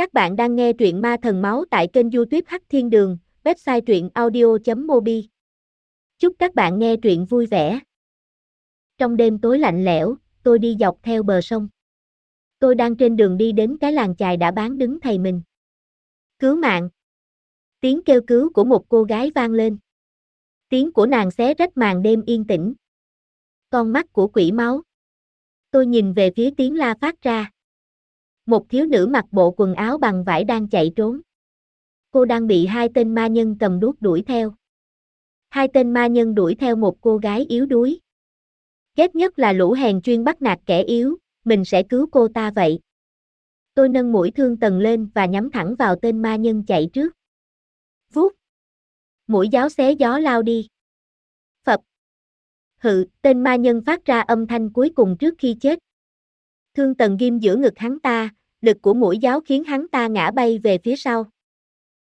Các bạn đang nghe truyện Ma Thần Máu tại kênh youtube Hắc Thiên Đường, website truyện audio.mobi. Chúc các bạn nghe truyện vui vẻ. Trong đêm tối lạnh lẽo, tôi đi dọc theo bờ sông. Tôi đang trên đường đi đến cái làng chài đã bán đứng thầy mình. Cứu mạng! Tiếng kêu cứu của một cô gái vang lên. Tiếng của nàng xé rách màn đêm yên tĩnh. Con mắt của quỷ máu. Tôi nhìn về phía tiếng la phát ra. Một thiếu nữ mặc bộ quần áo bằng vải đang chạy trốn. Cô đang bị hai tên ma nhân cầm đuốc đuổi theo. Hai tên ma nhân đuổi theo một cô gái yếu đuối. Ghét nhất là lũ hèn chuyên bắt nạt kẻ yếu, mình sẽ cứu cô ta vậy. Tôi nâng mũi thương tần lên và nhắm thẳng vào tên ma nhân chạy trước. Vút. Mũi giáo xé gió lao đi. Phập. Hự, tên ma nhân phát ra âm thanh cuối cùng trước khi chết. Thương tần ghim giữa ngực hắn ta, lực của mũi giáo khiến hắn ta ngã bay về phía sau.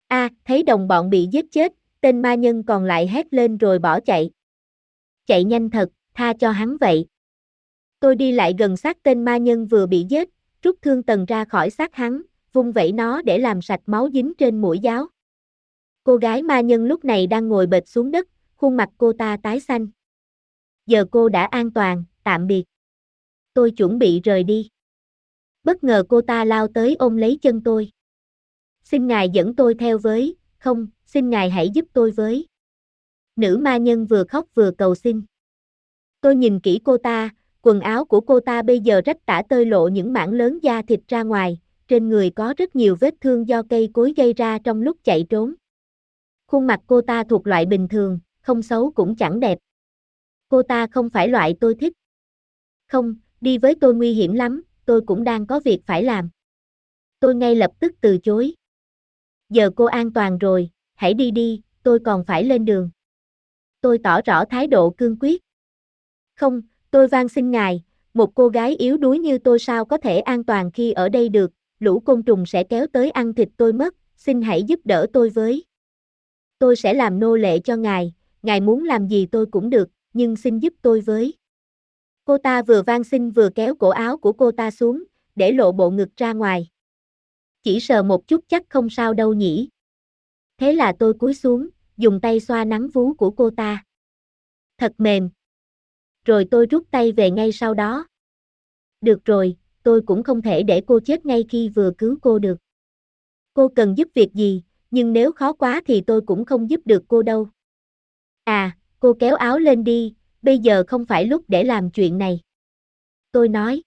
A, thấy đồng bọn bị giết chết, tên ma nhân còn lại hét lên rồi bỏ chạy. Chạy nhanh thật, tha cho hắn vậy. Tôi đi lại gần sát tên ma nhân vừa bị giết, rút thương tần ra khỏi xác hắn, vung vẩy nó để làm sạch máu dính trên mũi giáo. Cô gái ma nhân lúc này đang ngồi bệt xuống đất, khuôn mặt cô ta tái xanh. Giờ cô đã an toàn, tạm biệt. Tôi chuẩn bị rời đi. Bất ngờ cô ta lao tới ôm lấy chân tôi. Xin ngài dẫn tôi theo với, không, xin ngài hãy giúp tôi với. Nữ ma nhân vừa khóc vừa cầu xin. Tôi nhìn kỹ cô ta, quần áo của cô ta bây giờ rách tả tơi lộ những mảng lớn da thịt ra ngoài, trên người có rất nhiều vết thương do cây cối gây ra trong lúc chạy trốn. Khuôn mặt cô ta thuộc loại bình thường, không xấu cũng chẳng đẹp. Cô ta không phải loại tôi thích. Không, đi với tôi nguy hiểm lắm, tôi cũng đang có việc phải làm. Tôi ngay lập tức từ chối. Giờ cô an toàn rồi, hãy đi đi, tôi còn phải lên đường. Tôi tỏ rõ thái độ cương quyết. Không, tôi van xin ngài, một cô gái yếu đuối như tôi sao có thể an toàn khi ở đây được, lũ côn trùng sẽ kéo tới ăn thịt tôi mất, xin hãy giúp đỡ tôi với. Tôi sẽ làm nô lệ cho ngài, ngài muốn làm gì tôi cũng được, nhưng xin giúp tôi với. Cô ta vừa van xin vừa kéo cổ áo của cô ta xuống, để lộ bộ ngực ra ngoài. Chỉ sờ một chút chắc không sao đâu nhỉ. Thế là tôi cúi xuống, dùng tay xoa nắng vú của cô ta. Thật mềm. Rồi tôi rút tay về ngay sau đó. Được rồi, tôi cũng không thể để cô chết ngay khi vừa cứu cô được. Cô cần giúp việc gì, nhưng nếu khó quá thì tôi cũng không giúp được cô đâu. À, cô kéo áo lên đi, bây giờ không phải lúc để làm chuyện này. Tôi nói.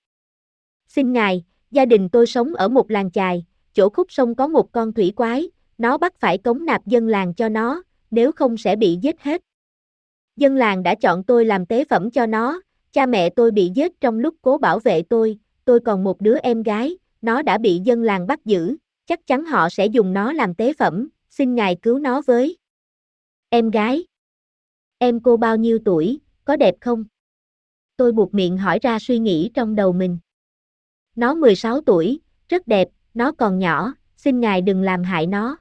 Xin ngài, gia đình tôi sống ở một làng chài, chỗ khúc sông có một con thủy quái, nó bắt phải cống nạp dân làng cho nó, nếu không sẽ bị giết hết. Dân làng đã chọn tôi làm tế phẩm cho nó, cha mẹ tôi bị giết trong lúc cố bảo vệ tôi, tôi còn một đứa em gái, nó đã bị dân làng bắt giữ, chắc chắn họ sẽ dùng nó làm tế phẩm, xin ngài cứu nó với. Em gái. Em cô bao nhiêu tuổi, có đẹp không? Tôi buộc miệng hỏi ra suy nghĩ trong đầu mình. Nó 16 tuổi, rất đẹp, nó còn nhỏ, xin ngài đừng làm hại nó.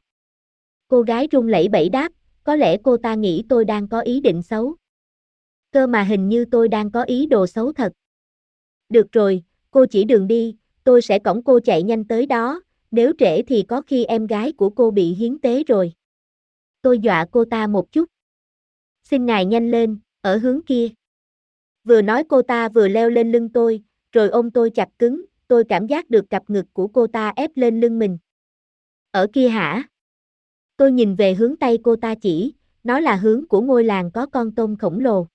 Cô gái run lẩy bẩy đáp, có lẽ cô ta nghĩ tôi đang có ý định xấu. Cơ mà hình như tôi đang có ý đồ xấu thật. Được rồi, cô chỉ đường đi, tôi sẽ cõng cô chạy nhanh tới đó, nếu trễ thì có khi em gái của cô bị hiến tế rồi. Tôi dọa cô ta một chút. Xin ngài nhanh lên, ở hướng kia. Vừa nói cô ta vừa leo lên lưng tôi, rồi ôm tôi chặt cứng, tôi cảm giác được cặp ngực của cô ta ép lên lưng mình. Ở kia hả? Tôi nhìn về hướng tay cô ta chỉ, nó là hướng của ngôi làng có con tôm khổng lồ.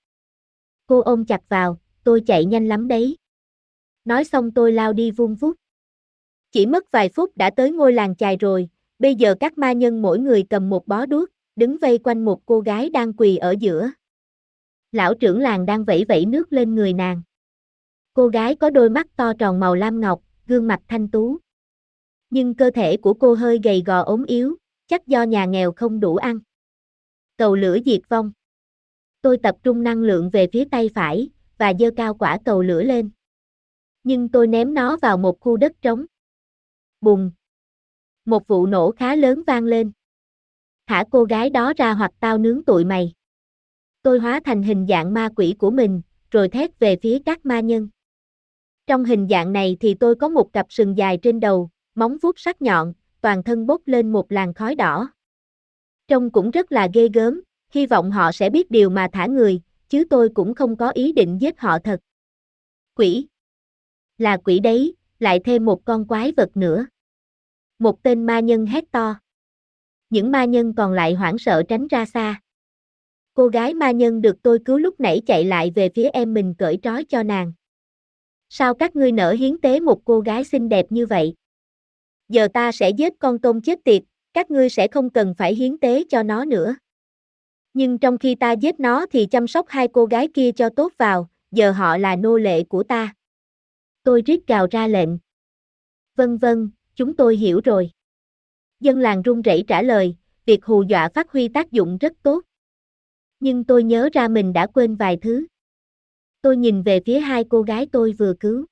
Cô ôm chặt vào, tôi chạy nhanh lắm đấy. Nói xong tôi lao đi vung vút. Chỉ mất vài phút đã tới ngôi làng chài rồi, bây giờ các ma nhân mỗi người cầm một bó đuốc, đứng vây quanh một cô gái đang quỳ ở giữa lão trưởng làng đang vẫy vẫy nước lên người nàng. Cô gái có đôi mắt to tròn màu lam ngọc, gương mặt thanh tú. Nhưng cơ thể của cô hơi gầy gò ốm yếu, chắc do nhà nghèo không đủ ăn. Cầu lửa diệt vong. Tôi tập trung năng lượng về phía tay phải, và dơ cao quả cầu lửa lên. Nhưng tôi ném nó vào một khu đất trống. Bùng. Một vụ nổ khá lớn vang lên. Thả cô gái đó ra hoặc tao nướng tụi mày tôi hóa thành hình dạng ma quỷ của mình, rồi thét về phía các ma nhân. Trong hình dạng này thì tôi có một cặp sừng dài trên đầu, móng vuốt sắc nhọn, toàn thân bốc lên một làn khói đỏ. Trông cũng rất là ghê gớm, hy vọng họ sẽ biết điều mà thả người, chứ tôi cũng không có ý định giết họ thật. Quỷ. Là quỷ đấy, lại thêm một con quái vật nữa. Một tên ma nhân hét to. Những ma nhân còn lại hoảng sợ tránh ra xa. Cô gái ma nhân được tôi cứu lúc nãy chạy lại về phía em mình cởi trói cho nàng. Sao các ngươi nỡ hiến tế một cô gái xinh đẹp như vậy? Giờ ta sẽ giết con tôm chết tiệt, các ngươi sẽ không cần phải hiến tế cho nó nữa. Nhưng trong khi ta giết nó thì chăm sóc hai cô gái kia cho tốt vào, giờ họ là nô lệ của ta. Tôi rít gào ra lệnh. Vân vân, chúng tôi hiểu rồi. Dân làng run rẩy trả lời, việc hù dọa phát huy tác dụng rất tốt. Nhưng tôi nhớ ra mình đã quên vài thứ. Tôi nhìn về phía hai cô gái tôi vừa cứu.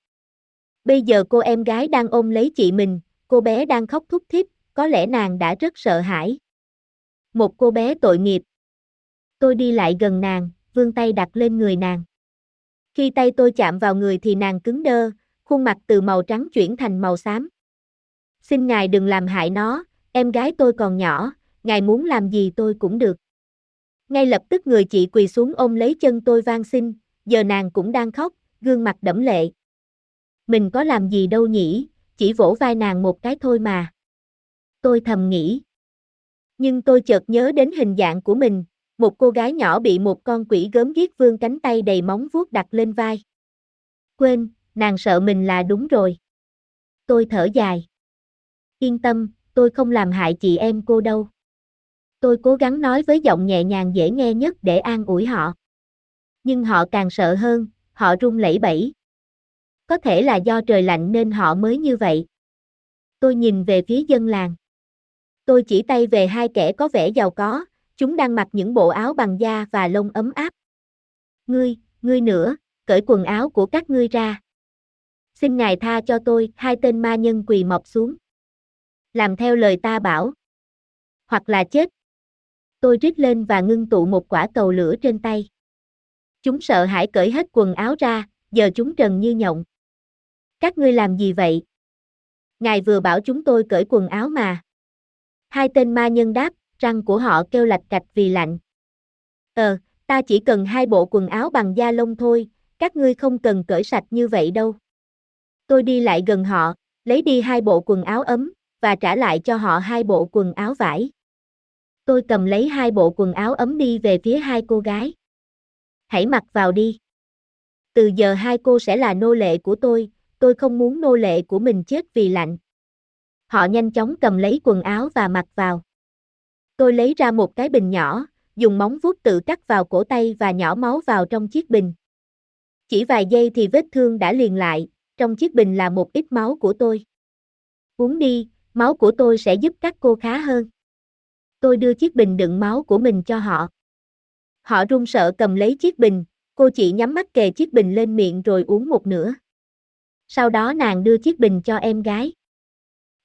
Bây giờ cô em gái đang ôm lấy chị mình, cô bé đang khóc thúc thích, có lẽ nàng đã rất sợ hãi. Một cô bé tội nghiệp. Tôi đi lại gần nàng, vươn tay đặt lên người nàng. Khi tay tôi chạm vào người thì nàng cứng đơ, khuôn mặt từ màu trắng chuyển thành màu xám. Xin ngài đừng làm hại nó, em gái tôi còn nhỏ, ngài muốn làm gì tôi cũng được. Ngay lập tức người chị quỳ xuống ôm lấy chân tôi van xin, giờ nàng cũng đang khóc, gương mặt đẫm lệ. Mình có làm gì đâu nhỉ, chỉ vỗ vai nàng một cái thôi mà. Tôi thầm nghĩ. Nhưng tôi chợt nhớ đến hình dạng của mình, một cô gái nhỏ bị một con quỷ gớm ghiếc vương cánh tay đầy móng vuốt đặt lên vai. Quên, nàng sợ mình là đúng rồi. Tôi thở dài. Yên tâm, tôi không làm hại chị em cô đâu. Tôi cố gắng nói với giọng nhẹ nhàng dễ nghe nhất để an ủi họ. Nhưng họ càng sợ hơn, họ run lẩy bẩy. Có thể là do trời lạnh nên họ mới như vậy. Tôi nhìn về phía dân làng. Tôi chỉ tay về hai kẻ có vẻ giàu có, chúng đang mặc những bộ áo bằng da và lông ấm áp. Ngươi, ngươi nữa, cởi quần áo của các ngươi ra. Xin ngài tha cho tôi, hai tên ma nhân quỳ mọc xuống. Làm theo lời ta bảo. Hoặc là chết. Tôi rít lên và ngưng tụ một quả cầu lửa trên tay. Chúng sợ hãi cởi hết quần áo ra, giờ chúng trần như nhộng. Các ngươi làm gì vậy? Ngài vừa bảo chúng tôi cởi quần áo mà. Hai tên ma nhân đáp, răng của họ kêu lạch cạch vì lạnh. Ờ, ta chỉ cần hai bộ quần áo bằng da lông thôi, các ngươi không cần cởi sạch như vậy đâu. Tôi đi lại gần họ, lấy đi hai bộ quần áo ấm, và trả lại cho họ hai bộ quần áo vải. Tôi cầm lấy hai bộ quần áo ấm đi về phía hai cô gái. Hãy mặc vào đi. Từ giờ hai cô sẽ là nô lệ của tôi, tôi không muốn nô lệ của mình chết vì lạnh. Họ nhanh chóng cầm lấy quần áo và mặc vào. Tôi lấy ra một cái bình nhỏ, dùng móng vuốt tự cắt vào cổ tay và nhỏ máu vào trong chiếc bình. Chỉ vài giây thì vết thương đã liền lại, trong chiếc bình là một ít máu của tôi. Uống đi, máu của tôi sẽ giúp các cô khá hơn. Tôi đưa chiếc bình đựng máu của mình cho họ. Họ run sợ cầm lấy chiếc bình, cô chị nhắm mắt kề chiếc bình lên miệng rồi uống một nửa. Sau đó nàng đưa chiếc bình cho em gái.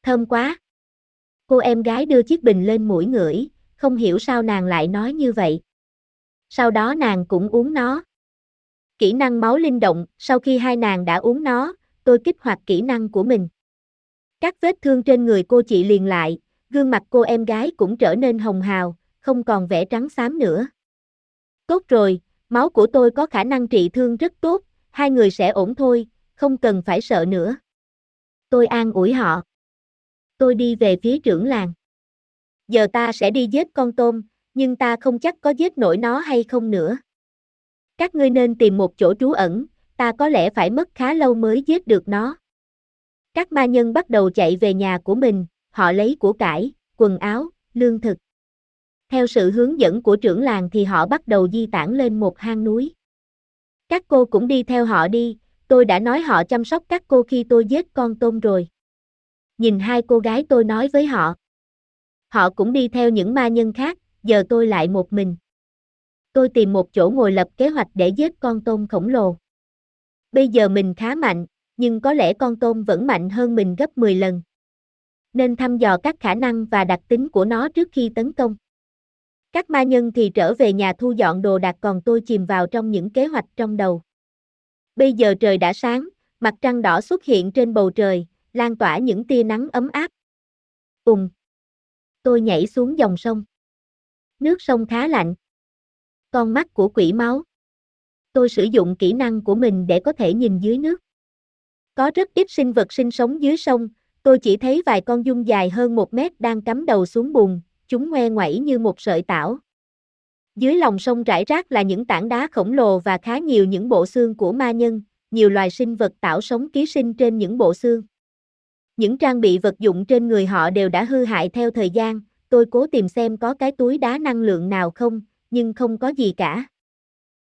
Thơm quá. Cô em gái đưa chiếc bình lên mũi ngửi, không hiểu sao nàng lại nói như vậy. Sau đó nàng cũng uống nó. Kỹ năng máu linh động, sau khi hai nàng đã uống nó, tôi kích hoạt kỹ năng của mình. Các vết thương trên người cô chị liền lại, gương mặt cô em gái cũng trở nên hồng hào, không còn vẻ trắng xám nữa. Tốt rồi, máu của tôi có khả năng trị thương rất tốt, hai người sẽ ổn thôi, không cần phải sợ nữa. Tôi an ủi họ. Tôi đi về phía trưởng làng. Giờ ta sẽ đi giết con tôm, nhưng ta không chắc có giết nổi nó hay không nữa. Các ngươi nên tìm một chỗ trú ẩn, ta có lẽ phải mất khá lâu mới giết được nó. Các ma nhân bắt đầu chạy về nhà của mình, họ lấy của cải, quần áo, lương thực. Theo sự hướng dẫn của trưởng làng thì họ bắt đầu di tản lên một hang núi. Các cô cũng đi theo họ đi, tôi đã nói họ chăm sóc các cô khi tôi giết con tôm rồi. Nhìn hai cô gái tôi nói với họ. Họ cũng đi theo những ma nhân khác, giờ tôi lại một mình. Tôi tìm một chỗ ngồi lập kế hoạch để giết con tôm khổng lồ. Bây giờ mình khá mạnh, nhưng có lẽ con tôm vẫn mạnh hơn mình gấp 10 lần. Nên thăm dò các khả năng và đặc tính của nó trước khi tấn công. Các ma nhân thì trở về nhà thu dọn đồ đạc còn tôi chìm vào trong những kế hoạch trong đầu. Bây giờ trời đã sáng, mặt trăng đỏ xuất hiện trên bầu trời, lan tỏa những tia nắng ấm áp. Ùng. Tôi nhảy xuống dòng sông. Nước sông khá lạnh. Con mắt của quỷ máu. Tôi sử dụng kỹ năng của mình để có thể nhìn dưới nước. Có rất ít sinh vật sinh sống dưới sông, tôi chỉ thấy vài con dung dài hơn một mét đang cắm đầu xuống bùn, chúng ngoe ngoẩy như một sợi tảo. Dưới lòng sông rải rác là những tảng đá khổng lồ và khá nhiều những bộ xương của ma nhân, nhiều loài sinh vật tảo sống ký sinh trên những bộ xương. Những trang bị vật dụng trên người họ đều đã hư hại theo thời gian, tôi cố tìm xem có cái túi đá năng lượng nào không, nhưng không có gì cả.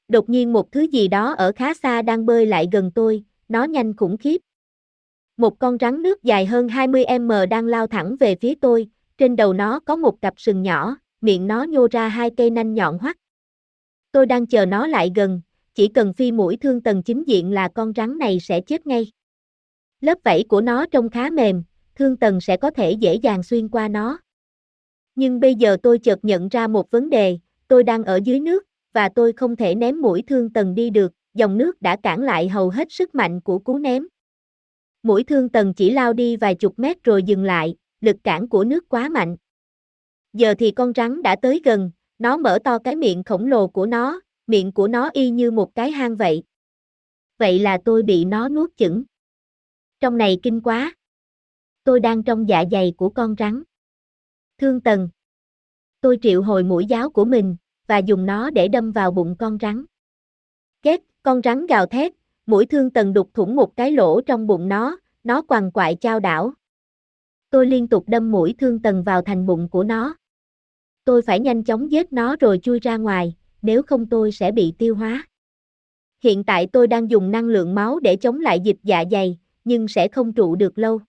Đột nhiên một thứ gì đó ở khá xa đang bơi lại gần tôi, nó nhanh khủng khiếp. Một con rắn nước dài hơn 20m đang lao thẳng về phía tôi, trên đầu nó có một cặp sừng nhỏ, miệng nó nhô ra hai cây nanh nhọn hoắt. Tôi đang chờ nó lại gần, chỉ cần phi mũi thương tầng chính diện là con rắn này sẽ chết ngay. Lớp vảy của nó trông khá mềm, thương tầng sẽ có thể dễ dàng xuyên qua nó. Nhưng bây giờ tôi chợt nhận ra một vấn đề, tôi đang ở dưới nước, và tôi không thể ném mũi thương tầng đi được, dòng nước đã cản lại hầu hết sức mạnh của cú ném. Mũi thương tần chỉ lao đi vài chục mét rồi dừng lại, lực cản của nước quá mạnh. Giờ thì con rắn đã tới gần, nó mở to cái miệng khổng lồ của nó, miệng của nó y như một cái hang vậy. Vậy là tôi bị nó nuốt chửng. Trong này kinh quá. Tôi đang trong dạ dày của con rắn. Thương tần. Tôi triệu hồi mũi giáo của mình, và dùng nó để đâm vào bụng con rắn. Két, con rắn gào thét, mũi thương tần đục thủng một cái lỗ trong bụng nó, nó quằn quại trao đảo. Tôi liên tục đâm mũi thương tần vào thành bụng của nó. Tôi phải nhanh chóng giết nó rồi chui ra ngoài, nếu không tôi sẽ bị tiêu hóa. Hiện tại tôi đang dùng năng lượng máu để chống lại dịch dạ dày, nhưng sẽ không trụ được lâu.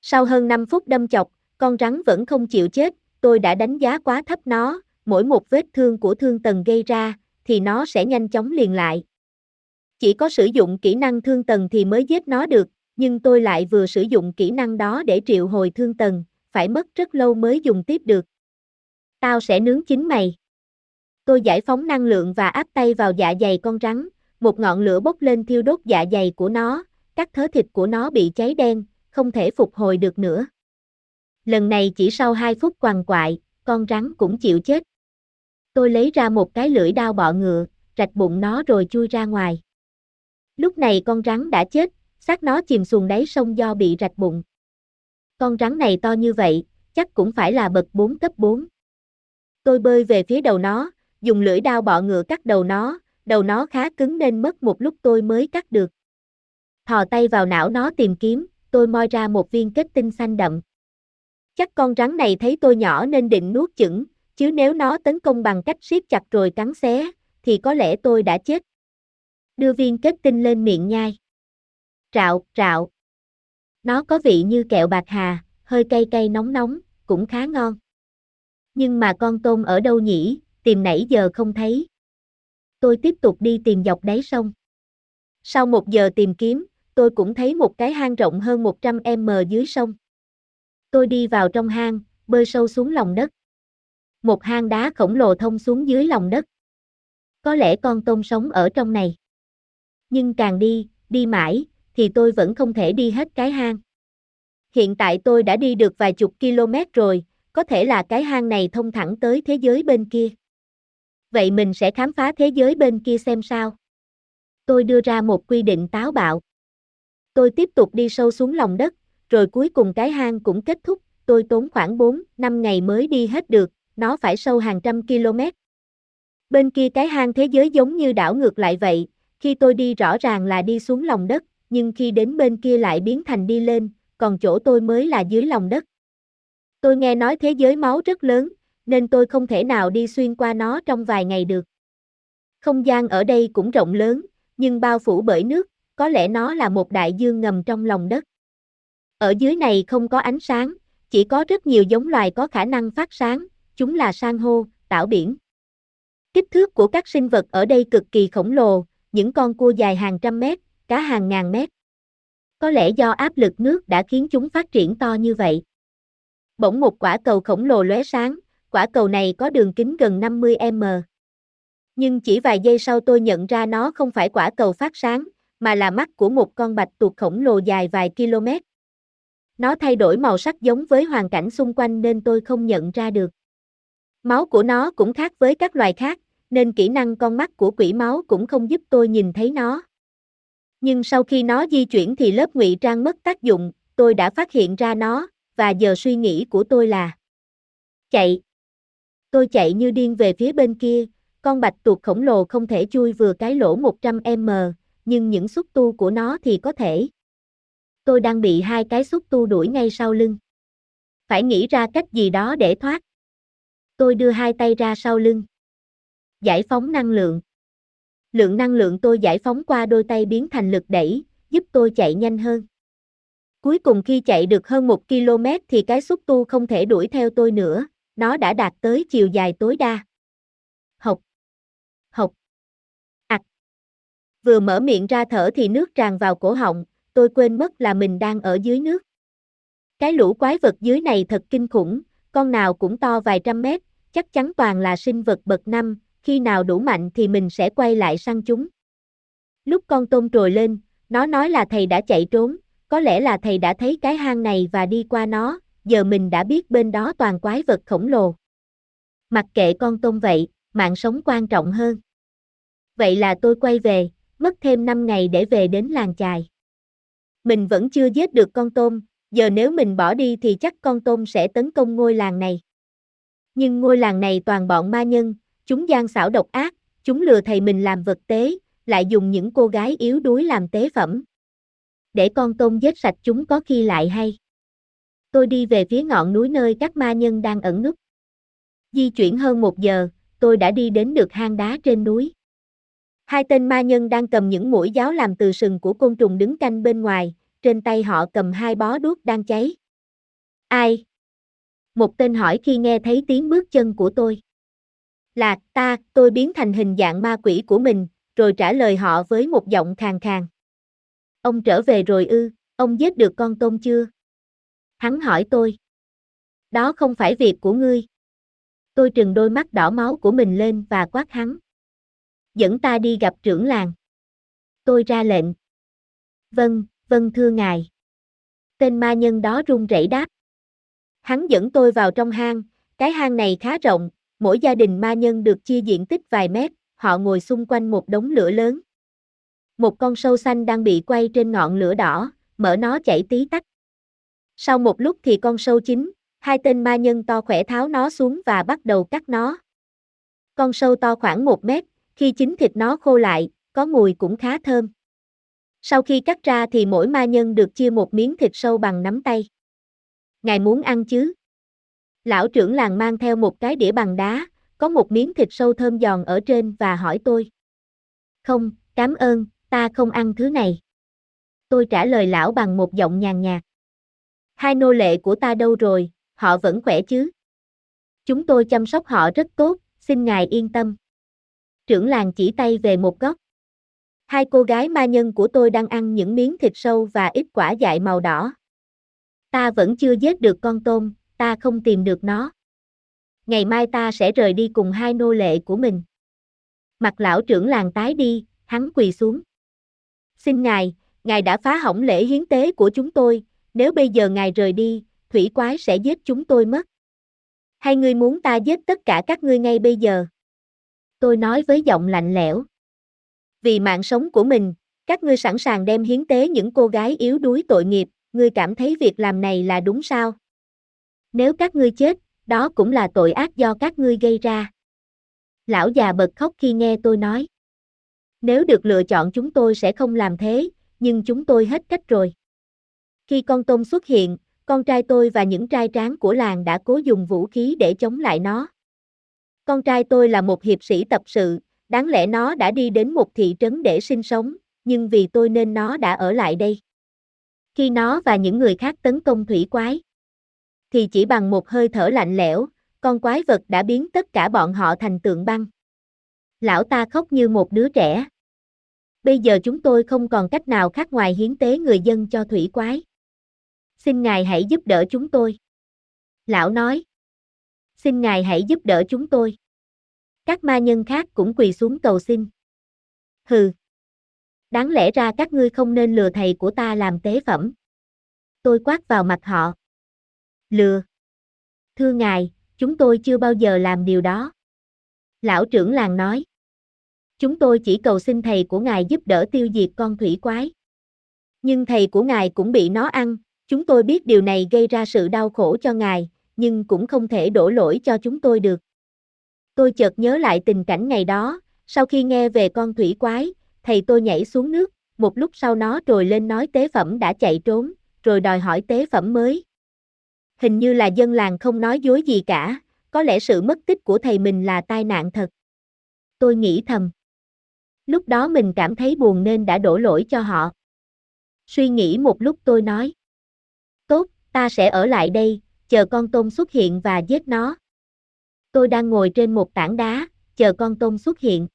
Sau hơn 5 phút đâm chọc, con rắn vẫn không chịu chết, tôi đã đánh giá quá thấp nó, mỗi một vết thương của thương tần gây ra, thì nó sẽ nhanh chóng liền lại. Chỉ có sử dụng kỹ năng thương tần thì mới giết nó được, nhưng tôi lại vừa sử dụng kỹ năng đó để triệu hồi thương tần, phải mất rất lâu mới dùng tiếp được. Tao sẽ nướng chín mày. Tôi giải phóng năng lượng và áp tay vào dạ dày con rắn, một ngọn lửa bốc lên thiêu đốt dạ dày của nó, các thớ thịt của nó bị cháy đen, không thể phục hồi được nữa. Lần này chỉ sau 2 phút quằn quại, con rắn cũng chịu chết. Tôi lấy ra một cái lưỡi đao bọ ngựa, rạch bụng nó rồi chui ra ngoài. Lúc này con rắn đã chết, xác nó chìm xuồng đáy sông do bị rạch bụng. Con rắn này to như vậy, chắc cũng phải là bậc 4 cấp 4. Tôi bơi về phía đầu nó, dùng lưỡi đao bọ ngựa cắt đầu nó, đầu nó khá cứng nên mất một lúc tôi mới cắt được. Thò tay vào não nó tìm kiếm, tôi moi ra một viên kết tinh xanh đậm. Chắc con rắn này thấy tôi nhỏ nên định nuốt chửng, chứ nếu nó tấn công bằng cách siết chặt rồi cắn xé, thì có lẽ tôi đã chết. Đưa viên kết tinh lên miệng nhai. Trạo, trạo. Nó có vị như kẹo bạc hà, hơi cay cay nóng nóng, cũng khá ngon. Nhưng mà con tôm ở đâu nhỉ, tìm nãy giờ không thấy. Tôi tiếp tục đi tìm dọc đáy sông. Sau một giờ tìm kiếm, tôi cũng thấy một cái hang rộng hơn 100m dưới sông. Tôi đi vào trong hang, bơi sâu xuống lòng đất. Một hang đá khổng lồ thông xuống dưới lòng đất. Có lẽ con tôm sống ở trong này. Nhưng càng đi, đi mãi, thì tôi vẫn không thể đi hết cái hang. Hiện tại tôi đã đi được vài chục km rồi, có thể là cái hang này thông thẳng tới thế giới bên kia. Vậy mình sẽ khám phá thế giới bên kia xem sao. Tôi đưa ra một quy định táo bạo. Tôi tiếp tục đi sâu xuống lòng đất, rồi cuối cùng cái hang cũng kết thúc, tôi tốn khoảng 4, 5 ngày mới đi hết được, nó phải sâu hàng trăm km. Bên kia cái hang thế giới giống như đảo ngược lại vậy, khi tôi đi rõ ràng là đi xuống lòng đất, nhưng khi đến bên kia lại biến thành đi lên, còn chỗ tôi mới là dưới lòng đất. Tôi nghe nói thế giới máu rất lớn, nên tôi không thể nào đi xuyên qua nó trong vài ngày được. Không gian ở đây cũng rộng lớn, nhưng bao phủ bởi nước, có lẽ nó là một đại dương ngầm trong lòng đất. Ở dưới này không có ánh sáng, chỉ có rất nhiều giống loài có khả năng phát sáng, chúng là san hô, tảo biển. Kích thước của các sinh vật ở đây cực kỳ khổng lồ, những con cua dài hàng trăm mét, cá hàng ngàn mét. Có lẽ do áp lực nước đã khiến chúng phát triển to như vậy. Bỗng một quả cầu khổng lồ lóe sáng, quả cầu này có đường kính gần 50m. Nhưng chỉ vài giây sau tôi nhận ra nó không phải quả cầu phát sáng, mà là mắt của một con bạch tuộc khổng lồ dài vài km. nó thay đổi màu sắc giống với hoàn cảnh xung quanh nên tôi không nhận ra được. Máu của nó cũng khác với các loài khác, nên kỹ năng con mắt của quỷ máu cũng không giúp tôi nhìn thấy nó. Nhưng sau khi nó di chuyển thì lớp ngụy trang mất tác dụng, tôi đã phát hiện ra nó, và giờ suy nghĩ của tôi là chạy. Tôi chạy như điên về phía bên kia, con bạch tuộc khổng lồ không thể chui vừa cái lỗ 100m, nhưng những xúc tu của nó thì có thể. Tôi đang bị hai cái xúc tu đuổi ngay sau lưng. Phải nghĩ ra cách gì đó để thoát. Tôi đưa hai tay ra sau lưng. Giải phóng năng lượng. Lượng năng lượng tôi giải phóng qua đôi tay biến thành lực đẩy, giúp tôi chạy nhanh hơn. Cuối cùng khi chạy được hơn một km thì cái xúc tu không thể đuổi theo tôi nữa, nó đã đạt tới chiều dài tối đa. Học. Học. Ảc. Vừa mở miệng ra thở thì nước tràn vào cổ họng, tôi quên mất là mình đang ở dưới nước. Cái lũ quái vật dưới này thật kinh khủng, con nào cũng to vài trăm mét, chắc chắn toàn là sinh vật bậc năm, khi nào đủ mạnh thì mình sẽ quay lại săn chúng. Lúc con tôm trồi lên, nó nói là thầy đã chạy trốn, có lẽ là thầy đã thấy cái hang này và đi qua nó, giờ mình đã biết bên đó toàn quái vật khổng lồ. Mặc kệ con tôm vậy, mạng sống quan trọng hơn. Vậy là tôi quay về, mất thêm 5 ngày để về đến làng chài. Mình vẫn chưa giết được con tôm, giờ nếu mình bỏ đi thì chắc con tôm sẽ tấn công ngôi làng này. Nhưng ngôi làng này toàn bọn ma nhân, chúng gian xảo độc ác, chúng lừa thầy mình làm vật tế, lại dùng những cô gái yếu đuối làm tế phẩm. Để con tôm giết sạch chúng có khi lại hay. Tôi đi về phía ngọn núi nơi các ma nhân đang ẩn núp. Di chuyển hơn một giờ, tôi đã đi đến được hang đá trên núi. Hai tên ma nhân đang cầm những mũi giáo làm từ sừng của côn trùng đứng canh bên ngoài, trên tay họ cầm hai bó đuốc đang cháy. Ai? Một tên hỏi khi nghe thấy tiếng bước chân của tôi. Là, ta, tôi biến thành hình dạng ma quỷ của mình, rồi trả lời họ với một giọng khàn khàn. Ông trở về rồi ư, ông giết được con tôm chưa? Hắn hỏi tôi. Đó không phải việc của ngươi. Tôi trừng đôi mắt đỏ máu của mình lên và quát hắn. Dẫn ta đi gặp trưởng làng. Tôi ra lệnh. Vâng, vâng thưa ngài. Tên ma nhân đó run rẩy đáp. Hắn dẫn tôi vào trong hang, cái hang này khá rộng, mỗi gia đình ma nhân được chia diện tích vài mét, họ ngồi xung quanh một đống lửa lớn. Một con sâu xanh đang bị quay trên ngọn lửa đỏ, mở nó chảy tí tách. Sau một lúc thì con sâu chín, hai tên ma nhân to khỏe tháo nó xuống và bắt đầu cắt nó. Con sâu to khoảng một mét, khi chín thịt nó khô lại, có mùi cũng khá thơm. Sau khi cắt ra thì mỗi ma nhân được chia một miếng thịt sâu bằng nắm tay. Ngài muốn ăn chứ? Lão trưởng làng mang theo một cái đĩa bằng đá, có một miếng thịt sâu thơm giòn ở trên và hỏi tôi. Không, cảm ơn, ta không ăn thứ này. Tôi trả lời lão bằng một giọng nhàn nhạt. Hai nô lệ của ta đâu rồi, họ vẫn khỏe chứ? Chúng tôi chăm sóc họ rất tốt, xin ngài yên tâm. Trưởng làng chỉ tay về một góc. Hai cô gái ma nhân của tôi đang ăn những miếng thịt sâu và ít quả dại màu đỏ. Ta vẫn chưa giết được con tôm, ta không tìm được nó. Ngày mai ta sẽ rời đi cùng hai nô lệ của mình. Mặt lão trưởng làng tái đi, hắn quỳ xuống. Xin ngài, ngài đã phá hỏng lễ hiến tế của chúng tôi, nếu bây giờ ngài rời đi, thủy quái sẽ giết chúng tôi mất. Hay ngươi muốn ta giết tất cả các ngươi ngay bây giờ? Tôi nói với giọng lạnh lẽo. Vì mạng sống của mình, các ngươi sẵn sàng đem hiến tế những cô gái yếu đuối tội nghiệp, ngươi cảm thấy việc làm này là đúng sao? Nếu các ngươi chết, đó cũng là tội ác do các ngươi gây ra. Lão già bật khóc khi nghe tôi nói. Nếu được lựa chọn chúng tôi sẽ không làm thế, nhưng chúng tôi hết cách rồi. Khi con tôm xuất hiện, con trai tôi và những trai tráng của làng đã cố dùng vũ khí để chống lại nó. Con trai tôi là một hiệp sĩ tập sự, đáng lẽ nó đã đi đến một thị trấn để sinh sống, nhưng vì tôi nên nó đã ở lại đây. Khi nó và những người khác tấn công thủy quái, thì chỉ bằng một hơi thở lạnh lẽo, con quái vật đã biến tất cả bọn họ thành tượng băng. Lão ta khóc như một đứa trẻ. Bây giờ chúng tôi không còn cách nào khác ngoài hiến tế người dân cho thủy quái. Xin ngài hãy giúp đỡ chúng tôi. Lão nói. Xin ngài hãy giúp đỡ chúng tôi. Các ma nhân khác cũng quỳ xuống cầu xin. Hừ. Đáng lẽ ra các ngươi không nên lừa thầy của ta làm tế phẩm. Tôi quát vào mặt họ. Lừa. Thưa ngài, chúng tôi chưa bao giờ làm điều đó. Lão trưởng làng nói. Chúng tôi chỉ cầu xin thầy của ngài giúp đỡ tiêu diệt con thủy quái. Nhưng thầy của ngài cũng bị nó ăn, chúng tôi biết điều này gây ra sự đau khổ cho ngài, nhưng cũng không thể đổ lỗi cho chúng tôi được. Tôi chợt nhớ lại tình cảnh ngày đó, sau khi nghe về con thủy quái, thầy tôi nhảy xuống nước, một lúc sau nó trồi lên nói tế phẩm đã chạy trốn, rồi đòi hỏi tế phẩm mới. Hình như là dân làng không nói dối gì cả, có lẽ sự mất tích của thầy mình là tai nạn thật. Tôi nghĩ thầm. Lúc đó mình cảm thấy buồn nên đã đổ lỗi cho họ. Suy nghĩ một lúc tôi nói. Tốt, ta sẽ ở lại đây, chờ con tôm xuất hiện và giết nó. Tôi đang ngồi trên một tảng đá, chờ con tôm xuất hiện.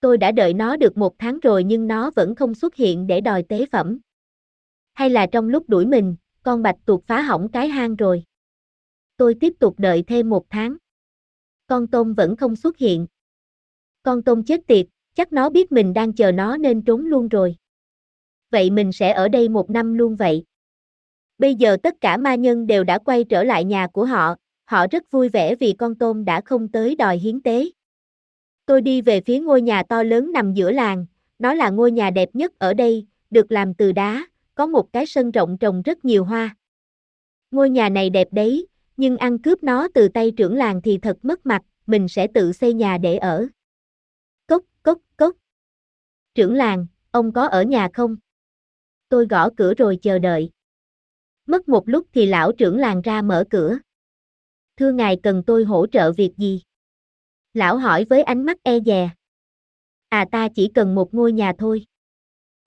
Tôi đã đợi nó được một tháng rồi nhưng nó vẫn không xuất hiện để đòi tế phẩm. Hay là trong lúc đuổi mình, con bạch tuộc phá hỏng cái hang rồi. Tôi tiếp tục đợi thêm một tháng. Con tôm vẫn không xuất hiện. Con tôm chết tiệt, chắc nó biết mình đang chờ nó nên trốn luôn rồi. Vậy mình sẽ ở đây một năm luôn vậy. Bây giờ tất cả ma nhân đều đã quay trở lại nhà của họ, họ rất vui vẻ vì con tôm đã không tới đòi hiến tế. Tôi đi về phía ngôi nhà to lớn nằm giữa làng, nó là ngôi nhà đẹp nhất ở đây, được làm từ đá, có một cái sân rộng trồng rất nhiều hoa. Ngôi nhà này đẹp đấy, nhưng ăn cướp nó từ tay trưởng làng thì thật mất mặt, mình sẽ tự xây nhà để ở. Cốc, cốc, cốc. Trưởng làng, ông có ở nhà không? Tôi gõ cửa rồi chờ đợi. Mất một lúc thì lão trưởng làng ra mở cửa. Thưa ngài cần tôi hỗ trợ việc gì? Lão hỏi với ánh mắt e dè. À ta chỉ cần một ngôi nhà thôi.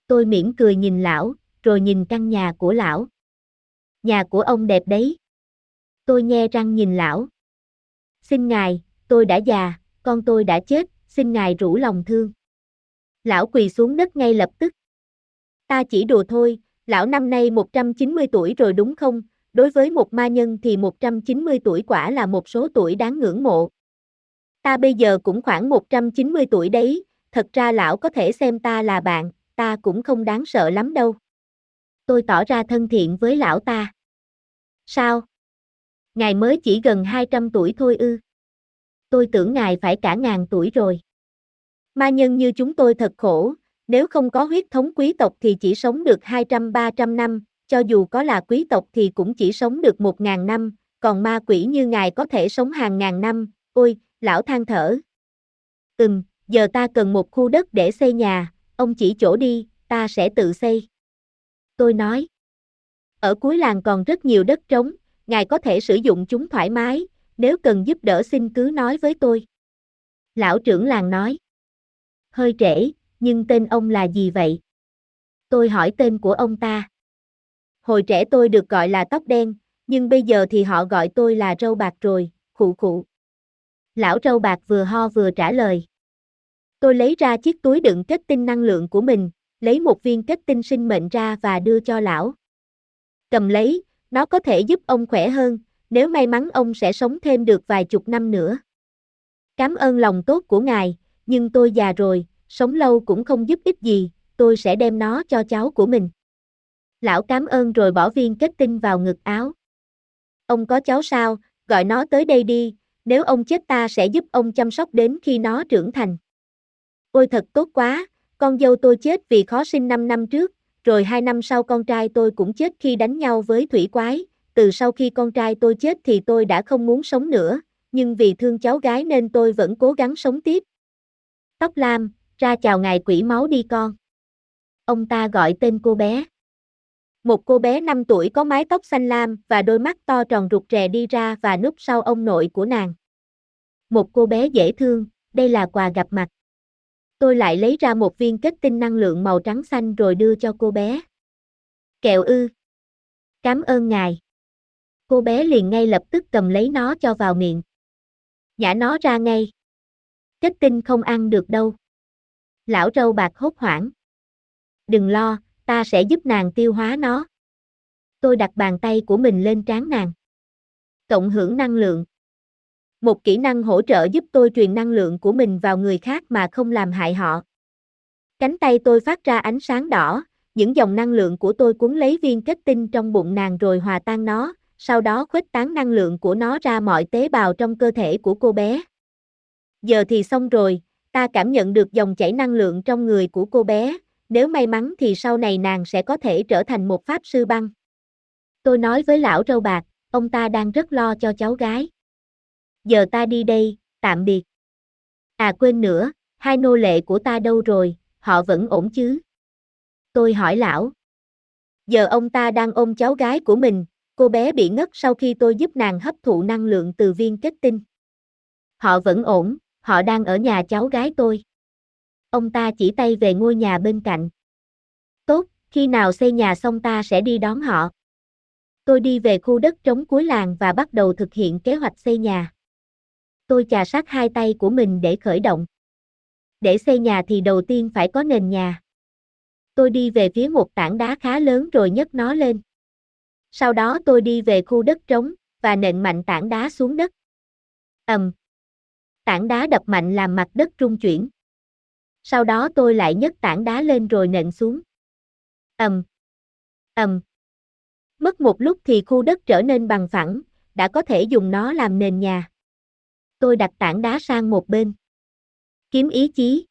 Tôi mỉm cười nhìn lão, rồi nhìn căn nhà của lão. Nhà của ông đẹp đấy. Tôi nghe răng nhìn lão. Xin ngài, tôi đã già, con tôi đã chết, xin ngài rủ lòng thương. Lão quỳ xuống đất ngay lập tức. Ta chỉ đùa thôi, lão năm nay 190 tuổi rồi đúng không? Đối với một ma nhân thì 190 tuổi quả là một số tuổi đáng ngưỡng mộ. Ta bây giờ cũng khoảng 190 tuổi đấy, thật ra lão có thể xem ta là bạn, ta cũng không đáng sợ lắm đâu. Tôi tỏ ra thân thiện với lão ta. Sao? Ngài mới chỉ gần 200 tuổi thôi ư. Tôi tưởng ngài phải cả ngàn tuổi rồi. Ma nhân như chúng tôi thật khổ, nếu không có huyết thống quý tộc thì chỉ sống được 200-300 năm, cho dù có là quý tộc thì cũng chỉ sống được 1.000 năm, còn ma quỷ như ngài có thể sống hàng ngàn năm, ôi, lão than thở. Ừm, giờ ta cần một khu đất để xây nhà, ông chỉ chỗ đi, ta sẽ tự xây. Tôi nói. Ở cuối làng còn rất nhiều đất trống, ngài có thể sử dụng chúng thoải mái, nếu cần giúp đỡ xin cứ nói với tôi. Lão trưởng làng nói. Hơi trễ, nhưng tên ông là gì vậy? Tôi hỏi tên của ông ta. Hồi trẻ tôi được gọi là tóc đen, nhưng bây giờ thì họ gọi tôi là râu bạc rồi, khụ khụ. Lão râu bạc vừa ho vừa trả lời. Tôi lấy ra chiếc túi đựng kết tinh năng lượng của mình, lấy một viên kết tinh sinh mệnh ra và đưa cho lão. Cầm lấy, nó có thể giúp ông khỏe hơn, nếu may mắn ông sẽ sống thêm được vài chục năm nữa. Cảm ơn lòng tốt của ngài, nhưng tôi già rồi, sống lâu cũng không giúp ích gì, tôi sẽ đem nó cho cháu của mình. Lão cảm ơn rồi bỏ viên kết tinh vào ngực áo. Ông có cháu sao, gọi nó tới đây đi, nếu ông chết ta sẽ giúp ông chăm sóc đến khi nó trưởng thành. Ôi thật tốt quá, con dâu tôi chết vì khó sinh 5 năm trước, rồi hai năm sau con trai tôi cũng chết khi đánh nhau với thủy quái, từ sau khi con trai tôi chết thì tôi đã không muốn sống nữa, nhưng vì thương cháu gái nên tôi vẫn cố gắng sống tiếp. Tóc Lam, ra chào ngài quỷ máu đi con. Ông ta gọi tên cô bé. Một cô bé 5 tuổi có mái tóc xanh lam và đôi mắt to tròn rụt rè đi ra và núp sau ông nội của nàng. Một cô bé dễ thương, đây là quà gặp mặt. Tôi lại lấy ra một viên kết tinh năng lượng màu trắng xanh rồi đưa cho cô bé. Kẹo ư. Cảm ơn ngài. Cô bé liền ngay lập tức cầm lấy nó cho vào miệng. Nhả nó ra ngay. Kết tinh không ăn được đâu. Lão râu bạc hốt hoảng. Đừng lo, ta sẽ giúp nàng tiêu hóa nó. Tôi đặt bàn tay của mình lên trán nàng. Cộng hưởng năng lượng. Một kỹ năng hỗ trợ giúp tôi truyền năng lượng của mình vào người khác mà không làm hại họ. Cánh tay tôi phát ra ánh sáng đỏ, những dòng năng lượng của tôi cuốn lấy viên kết tinh trong bụng nàng rồi hòa tan nó, sau đó khuếch tán năng lượng của nó ra mọi tế bào trong cơ thể của cô bé. Giờ thì xong rồi, ta cảm nhận được dòng chảy năng lượng trong người của cô bé, nếu may mắn thì sau này nàng sẽ có thể trở thành một pháp sư băng. Tôi nói với lão râu bạc, ông ta đang rất lo cho cháu gái. Giờ ta đi đây, tạm biệt. À quên nữa, hai nô lệ của ta đâu rồi, họ vẫn ổn chứ? Tôi hỏi lão. Giờ ông ta đang ôm cháu gái của mình, cô bé bị ngất sau khi tôi giúp nàng hấp thụ năng lượng từ viên kết tinh. Họ vẫn ổn, họ đang ở nhà cháu gái tôi. Ông ta chỉ tay về ngôi nhà bên cạnh. Tốt, khi nào xây nhà xong ta sẽ đi đón họ. Tôi đi về khu đất trống cuối làng và bắt đầu thực hiện kế hoạch xây nhà. Tôi chà sát hai tay của mình để khởi động. Để xây nhà thì đầu tiên phải có nền nhà. Tôi đi về phía một tảng đá khá lớn rồi nhấc nó lên. Sau đó tôi đi về khu đất trống và nện mạnh tảng đá xuống đất. ầm, tảng đá đập mạnh làm mặt đất rung chuyển. Sau đó tôi lại nhấc tảng đá lên rồi nện xuống. ầm, ầm. Mất một lúc thì khu đất trở nên bằng phẳng, đã có thể dùng nó làm nền nhà. Tôi đặt tảng đá sang một bên. Kiếm ý chí.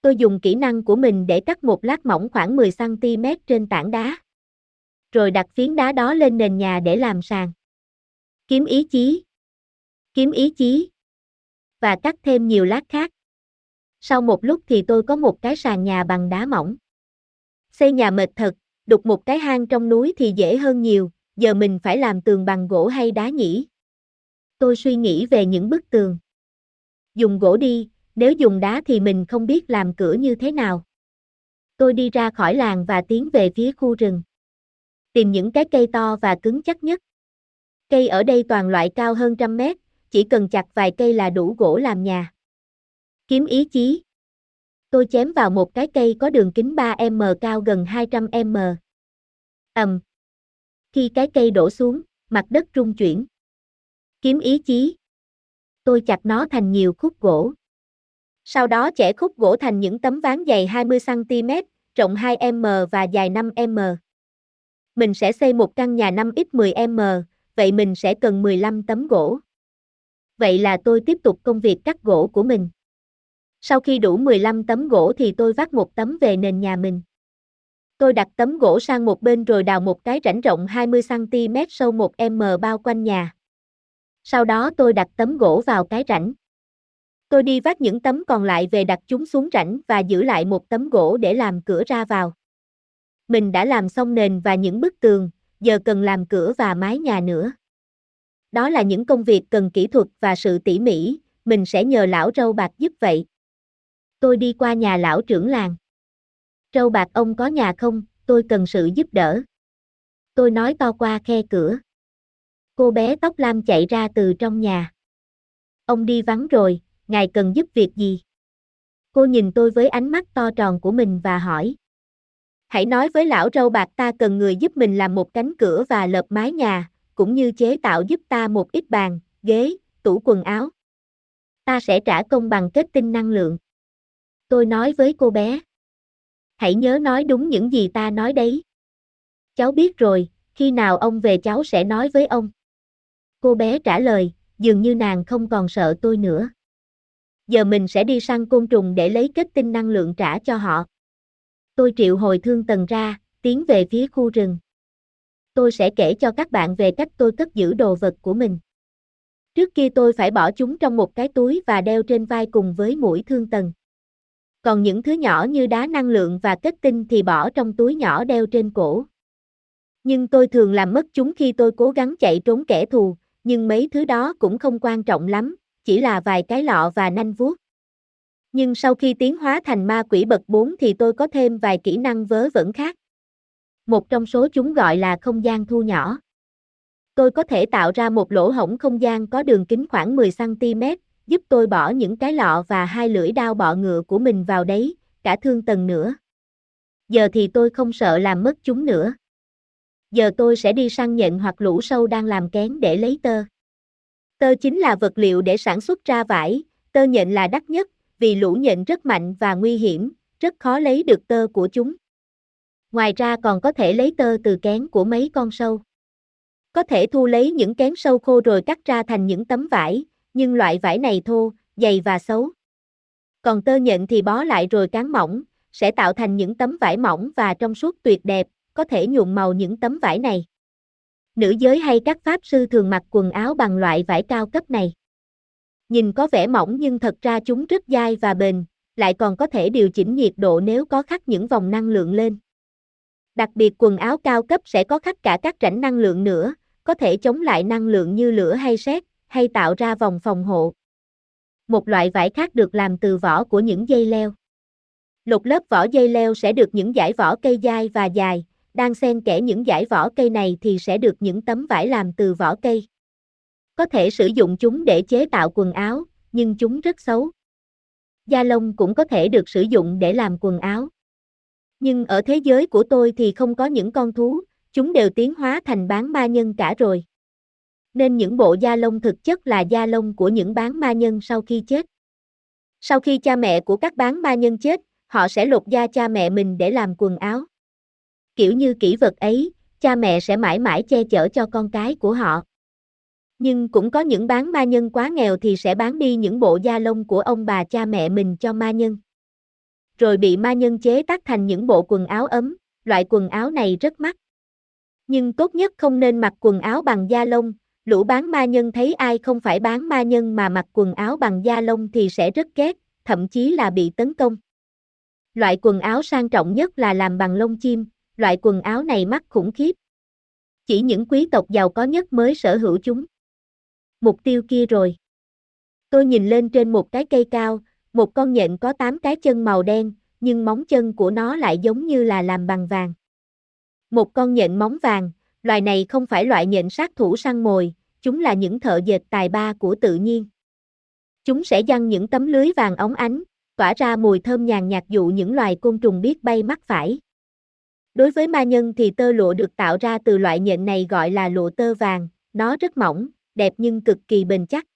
Tôi dùng kỹ năng của mình để cắt một lát mỏng khoảng 10cm trên tảng đá. Rồi đặt phiến đá đó lên nền nhà để làm sàn. Kiếm ý chí. Kiếm ý chí và cắt thêm nhiều lát khác. Sau một lúc thì tôi có một cái sàn nhà bằng đá mỏng. Xây nhà mệt thật, đục một cái hang trong núi thì dễ hơn nhiều, giờ mình phải làm tường bằng gỗ hay đá nhỉ? Tôi suy nghĩ về những bức tường. Dùng gỗ đi, nếu dùng đá thì mình không biết làm cửa như thế nào. Tôi đi ra khỏi làng và tiến về phía khu rừng. Tìm những cái cây to và cứng chắc nhất. Cây ở đây toàn loại cao hơn trăm mét, chỉ cần chặt vài cây là đủ gỗ làm nhà. Kiếm ý chí. Tôi chém vào một cái cây có đường kính 3m cao gần 200m. ầm. Khi cái cây đổ xuống, mặt đất rung chuyển. Kiếm ý chí. Tôi chặt nó thành nhiều khúc gỗ. Sau đó chẻ khúc gỗ thành những tấm ván dày 20cm, rộng 2m và dài 5m. Mình sẽ xây một căn nhà 5x10m, vậy mình sẽ cần 15 tấm gỗ vậy là tôi tiếp tục công việc cắt gỗ của mình. Sau khi đủ 15 tấm gỗ thì tôi vác một tấm về nền nhà mình. Tôi đặt tấm gỗ sang một bên rồi đào một cái rãnh rộng 20cm sâu 1m bao quanh nhà. Sau đó tôi đặt tấm gỗ vào cái rãnh. Tôi đi vác những tấm còn lại về đặt chúng xuống rãnh và giữ lại một tấm gỗ để làm cửa ra vào. Mình đã làm xong nền và những bức tường, giờ cần làm cửa và mái nhà nữa. Đó là những công việc cần kỹ thuật và sự tỉ mỉ, mình sẽ nhờ lão râu bạc giúp vậy. Tôi đi qua nhà lão trưởng làng. Râu bạc ông có nhà không, tôi cần sự giúp đỡ. Tôi nói to qua khe cửa. Cô bé tóc lam chạy ra từ trong nhà. Ông đi vắng rồi, ngài cần giúp việc gì? Cô nhìn tôi với ánh mắt to tròn của mình và hỏi. Hãy nói với lão râu bạc ta cần người giúp mình làm một cánh cửa và lợp mái nhà, cũng như chế tạo giúp ta một ít bàn, ghế, tủ quần áo. Ta sẽ trả công bằng kết tinh năng lượng. Tôi nói với cô bé. Hãy nhớ nói đúng những gì ta nói đấy. Cháu biết rồi, khi nào ông về cháu sẽ nói với ông. Cô bé trả lời, dường như nàng không còn sợ tôi nữa. Giờ mình sẽ đi săn côn trùng để lấy kết tinh năng lượng trả cho họ. Tôi triệu hồi thương tần ra, tiến về phía khu rừng tôi sẽ kể cho các bạn về cách tôi cất giữ đồ vật của mình. Trước kia tôi phải bỏ chúng trong một cái túi và đeo trên vai cùng với mũi thương tần. Còn những thứ nhỏ như đá năng lượng và kết tinh thì bỏ trong túi nhỏ đeo trên cổ. Nhưng tôi thường làm mất chúng khi tôi cố gắng chạy trốn kẻ thù, nhưng mấy thứ đó cũng không quan trọng lắm, chỉ là vài cái lọ và nanh vuốt. Nhưng sau khi tiến hóa thành ma quỷ bậc 4 thì tôi có thêm vài kỹ năng vớ vẩn khác một trong số chúng gọi là không gian thu nhỏ. Tôi có thể tạo ra một lỗ hổng không gian có đường kính khoảng 10cm, giúp tôi bỏ những cái lọ và hai lưỡi đao bọ ngựa của mình vào đấy, cả thương tầng nữa. Giờ thì tôi không sợ làm mất chúng nữa. Giờ tôi sẽ đi săn nhện hoặc lũ sâu đang làm kén để lấy tơ. Tơ chính là vật liệu để sản xuất ra vải, tơ nhện là đắt nhất, vì lũ nhện rất mạnh và nguy hiểm, rất khó lấy được tơ của chúng. Ngoài ra còn có thể lấy tơ từ kén của mấy con sâu. Có thể thu lấy những kén sâu khô rồi cắt ra thành những tấm vải, nhưng loại vải này thô, dày và xấu. Còn tơ nhện thì bó lại rồi cán mỏng, sẽ tạo thành những tấm vải mỏng và trong suốt tuyệt đẹp, có thể nhuộm màu những tấm vải này. Nữ giới hay các pháp sư thường mặc quần áo bằng loại vải cao cấp này. Nhìn có vẻ mỏng nhưng thật ra chúng rất dai và bền, lại còn có thể điều chỉnh nhiệt độ nếu có khắc những vòng năng lượng lên. Đặc biệt quần áo cao cấp sẽ có khắc cả các rãnh năng lượng nữa, có thể chống lại năng lượng như lửa hay sét, hay tạo ra vòng phòng hộ. Một loại vải khác được làm từ vỏ của những dây leo. Lục lớp vỏ dây leo sẽ được những dải vỏ cây dai và dài, đang xen kẽ những dải vỏ cây này thì sẽ được những tấm vải làm từ vỏ cây. Có thể sử dụng chúng để chế tạo quần áo, nhưng chúng rất xấu. Da lông cũng có thể được sử dụng để làm quần áo. Nhưng ở thế giới của tôi thì không có những con thú, chúng đều tiến hóa thành bán ma nhân cả rồi. Nên những bộ da lông thực chất là da lông của những bán ma nhân sau khi chết. Sau khi cha mẹ của các bán ma nhân chết, họ sẽ lột da cha mẹ mình để làm quần áo. Kiểu như kỹ vật ấy, cha mẹ sẽ mãi mãi che chở cho con cái của họ. Nhưng cũng có những bán ma nhân quá nghèo thì sẽ bán đi những bộ da lông của ông bà cha mẹ mình cho ma nhân. Rồi bị ma nhân chế tác thành những bộ quần áo ấm, loại quần áo này rất mắc. Nhưng tốt nhất không nên mặc quần áo bằng da lông, lũ bán ma nhân thấy ai không phải bán ma nhân mà mặc quần áo bằng da lông thì sẽ rất ghét, thậm chí là bị tấn công. Loại quần áo sang trọng nhất là làm bằng lông chim, loại quần áo này mắc khủng khiếp. Chỉ những quý tộc giàu có nhất mới sở hữu chúng. Mục tiêu kia rồi. Tôi nhìn lên trên một cái cây cao, một con nhện có 8 cái chân màu đen, nhưng móng chân của nó lại giống như là làm bằng vàng. Một con nhện móng vàng, loài này không phải loại nhện sát thủ săn mồi, chúng là những thợ dệt tài ba của tự nhiên. Chúng sẽ giăng những tấm lưới vàng óng ánh, tỏa ra mùi thơm nhàn nhạt dụ những loài côn trùng biết bay mắc phải. Đối với ma nhân thì tơ lụa được tạo ra từ loại nhện này gọi là lụa tơ vàng, nó rất mỏng, đẹp nhưng cực kỳ bền chắc.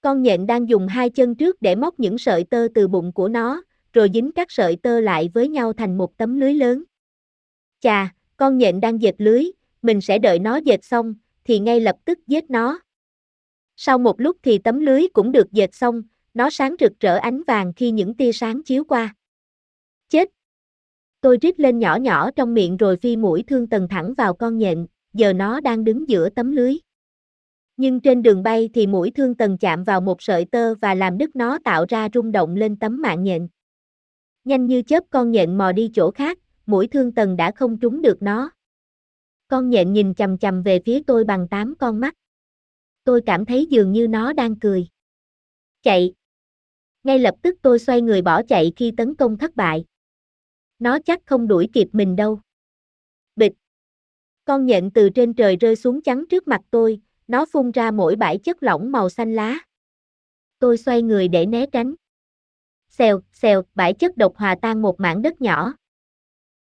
Con nhện đang dùng hai chân trước để móc những sợi tơ từ bụng của nó, rồi dính các sợi tơ lại với nhau thành một tấm lưới lớn. Chà, con nhện đang dệt lưới, mình sẽ đợi nó dệt xong, thì ngay lập tức giết nó. Sau một lúc thì tấm lưới cũng được dệt xong, nó sáng rực rỡ ánh vàng khi những tia sáng chiếu qua. Chết! Tôi rít lên nhỏ nhỏ trong miệng rồi phi mũi thương tần thẳng vào con nhện, giờ nó đang đứng giữa tấm lưới. Nhưng trên đường bay thì mũi thương tần chạm vào một sợi tơ và làm đứt nó tạo ra rung động lên tấm mạng nhện. Nhanh như chớp con nhện mò đi chỗ khác, mũi thương tần đã không trúng được nó. Con nhện nhìn chầm chầm về phía tôi bằng tám con mắt. Tôi cảm thấy dường như nó đang cười. Chạy! Ngay lập tức tôi xoay người bỏ chạy khi tấn công thất bại. Nó chắc không đuổi kịp mình đâu. Bịch! Con nhện từ trên trời rơi xuống chắn trước mặt tôi, nó phun ra mỗi bãi chất lỏng màu xanh lá. Tôi xoay người để né tránh. Xèo, xèo, bãi chất độc hòa tan một mảng đất nhỏ.